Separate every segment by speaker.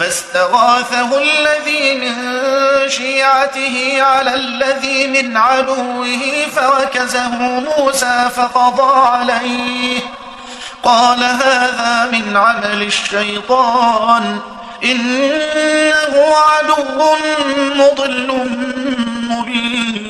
Speaker 1: فاستغاثه الذي من شيعته على الذي من عدوه فوكزه موسى فقضى عليه. قال هذا من عمل الشيطان إنه عدو مضل مبين.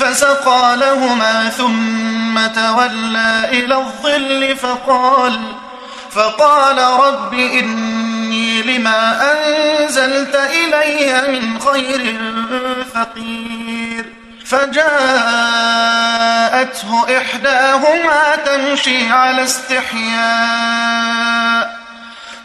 Speaker 1: فسقى لهما ثم تولى إلى الظل فقال فقال رب إني لما أنزلت إلي من خير فقير. فجاءته إحداهما تمشي على استحياء.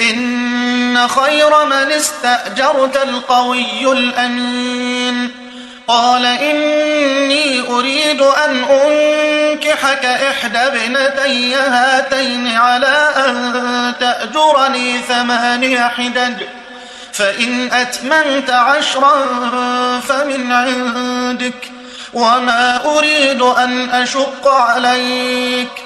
Speaker 1: إن خير من استأجرت القوي الأمين. قال إني أريد أن أنكحك إحدى ابنتي هاتين على أن تأجرني ثماني حدج فإن أتمنت عشرا فمن عندك وما أريد أن أشق عليك.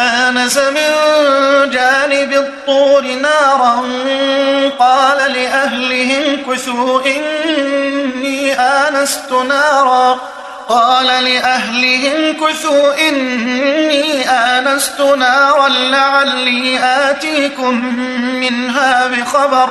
Speaker 1: آنس من جانب الطور نارا قال لأهلهم كثوا إني آنست نارا قال لأهلهم كثوا إني آنست نارا لعلي آتيكم منها بخبر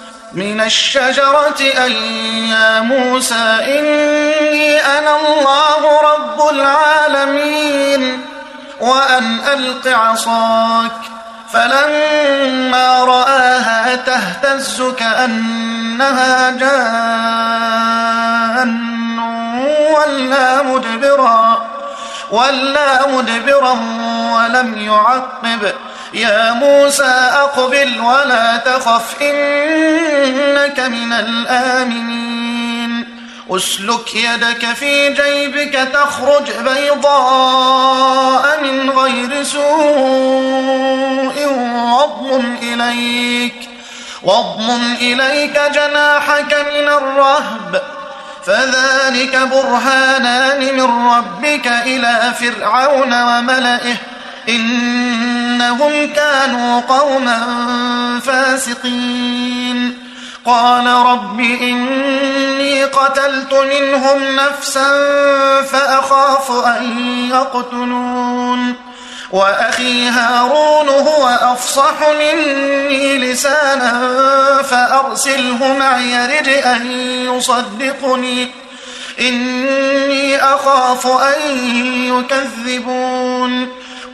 Speaker 1: من الشجرة أي يا موسى إني أنا الله رب العالمين وأن ألق عصاك فلما رآها تهتز كأنها جان ولا مدبرا ولا مدبرا ولم يعقب يا موسى أقبل ولا تخف إنك من الآمنين. أسلك يدك في جيبك تخرج بيضاء من غير سوء واضمم إليك واضمم إليك جناحك من الرهب. فذلك برهانان من ربك إلى فرعون وملئه. إنهم كانوا قوما فاسقين. قال رب إني قتلت منهم نفسا فأخاف أن يقتلون. وأخي هارون هو أفصح مني لسانا فأرسله معي رد أن يصدقني. إني أخاف أن يكذبون.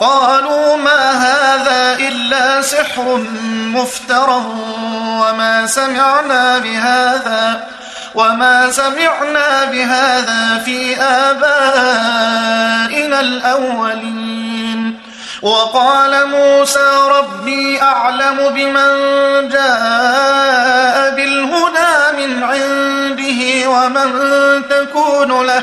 Speaker 1: قالوا ما هذا إلا سحر مفترى وما سمعنا بهذا وما سمعنا بهذا في آبائنا الأولين. وقال موسى ربي أعلم بمن جاء بالهدى من عنده ومن تكون له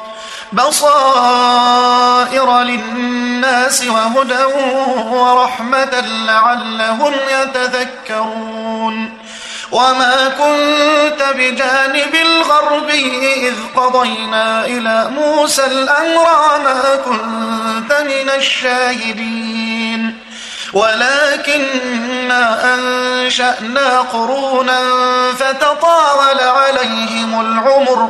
Speaker 1: بصائر للناس وهدى ورحمة لعلهم يتذكرون. وما كنت بجانب الغربي إذ قضينا إلى موسى الأمر ما كنت من الشاهدين. ولكننا أنشأنا قرونا فتطاول عليهم العمر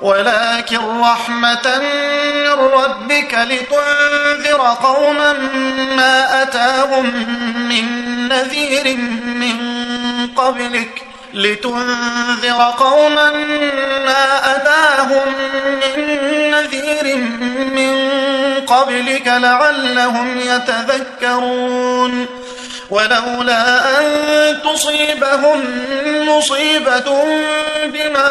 Speaker 1: ولكن رحمة من ربك لتنذر قوما ما أتاهم من نذير من قبلك لتنذر قوما ما أتاهم من نذير من قبلك لعلهم يتذكرون. ولولا أن تصيبهم مصيبة بما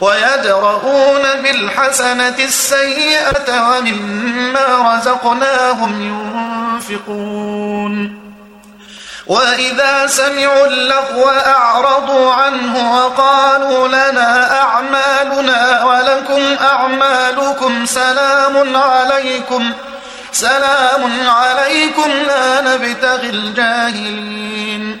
Speaker 1: ويدرؤون بالحسنة السيئة ومما رزقناهم ينفقون. وإذا سمعوا اللغو أعرضوا عنه وقالوا لنا أعمالنا ولكم أعمالكم سلام عليكم سلام عليكم لا نبتغي الجاهلين.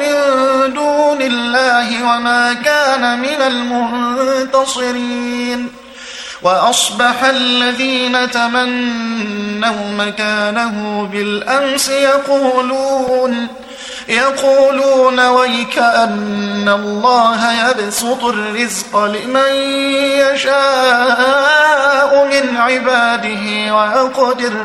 Speaker 1: من دون الله وما كان من المنتصرين. وأصبح الذين تمنوا مكانه بالأمس يقولون يقولون ويك أن الله يبسط الرزق لمن يشاء من عباده ويقدر.